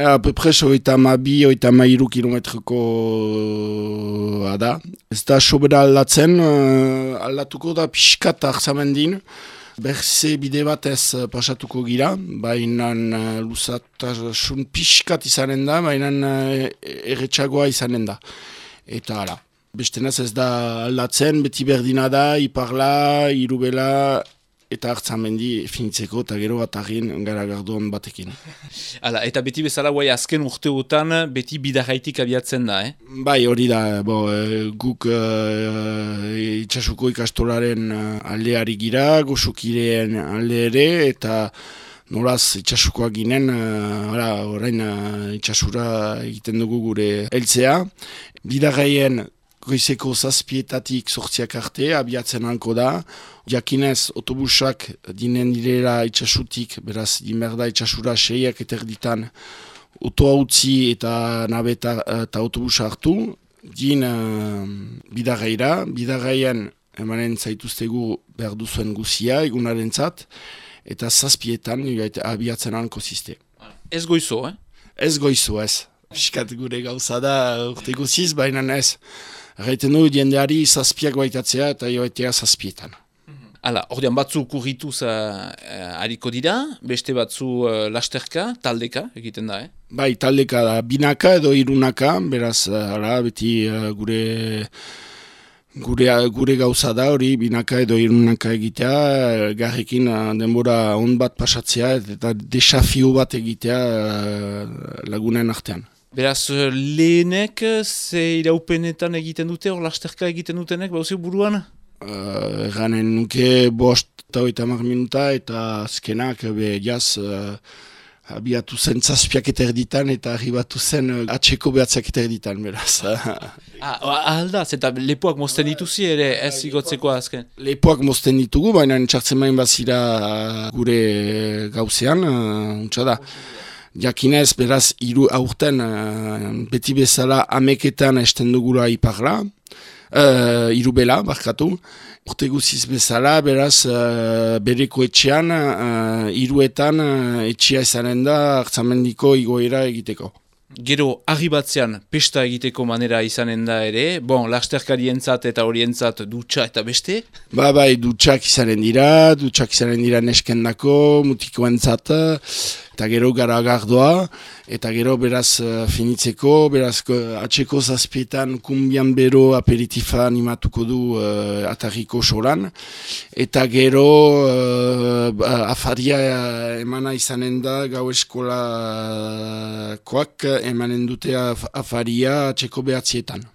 Apepres oita ma bi, oita ma iru kilometroko da. Ez da sobera aldatzen, uh, aldatuko da pixkat arzamendin. Berze bide bat ez pasatuko gira, baina uh, luzatasun pixkat izanen da, baina uh, erretxagoa izanen da. Eta ala, beste ez da aldatzen, beti berdina da, iparla, irubela, eta hartzan bendi finitzeko eta gero bat agin gara garduan batekin. Hala, eta beti bezala guai azken urteotan beti bidarraitik abiatzen da, eh? Bai, hori da, bo, e, guk e, itxasuko ikastolaren eh, aldeari gira, gozukireen alde ere, eta nolaz itxasukoak ginen, e, orain itxasura egiten dugu gure heltzea. Bidarraien goizeko zazpietatik sortziak arte, abiatzen hanko da. Jakinez, autobusak dinen direla itxasutik, beraz, dinberda itxasura seiak eta erditan otoa utzi eta nabeta eta autobusa hartu. Din uh, bidarraira, bidarraian emanen zaituztegu behar duzuen guzia, egunaren zat, eta zazpietan abiatzen hanko ziste. Ez goizo, eh? Ez goizo, ez. Fiskat gure gauza da urte guziz, baina ez. Gaiten du jendeari zazpiak baitatzea eta joetea zazpietan. Hala, ordean batzu kurrituz uh, hariko dira, beste batzu uh, lasterka, taldeka egiten da, eh? Bai, taldeka da, binaka edo irunaka, beraz, hala, beti gure, gure, gure gauza da hori, binaka edo irunaka egitea, garrekin denbora on bat pasatzea eta desafio bat egitea lagunen artean. Beraz, eh, lehenek ze iraupenetan egiten dute, hor lasterka egiten dutenek, bauzio buruan? Uh, Ganen nuke bost eta oita minuta eta azkenak be jaz uh, abiatu zen zazpiak eta erditan eta arribatu zen uh, atxeko behatzak eta erditan, beraz. ah, alda, zeta lepoak mozten dituzi ere ez igotzeko azken? Lepoak mozten ditugu, baina txartzen main bazira gure gauzean, uh, da. Jakinez, beraz, iru aurten uh, beti bezala ameketan esten dugula iparla, uh, iru bela, barkatu. Urte guziz bezala, beraz, uh, bereko etxean, uh, iruetan uh, etxea izanen da hartzamendiko igoera egiteko. Gero, argi batzean, pesta egiteko manera izanen da ere, bon, lasterkarientzat eta horientzat dutxa eta beste? Ba, bai, dutxak izanen dira, dutxak izanen dira neskendako, mutikoentzat, eta gero gardoa, eta gero beraz uh, finitzeko, beraz atxeko zazpietan kumbian bero aperitifa animatuko du uh, atarriko solan, eta gero uh, afaria emana izanen da gau eskola koak emanen dute afaria atxeko behatzietan.